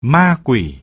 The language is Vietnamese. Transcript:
ma quỷ.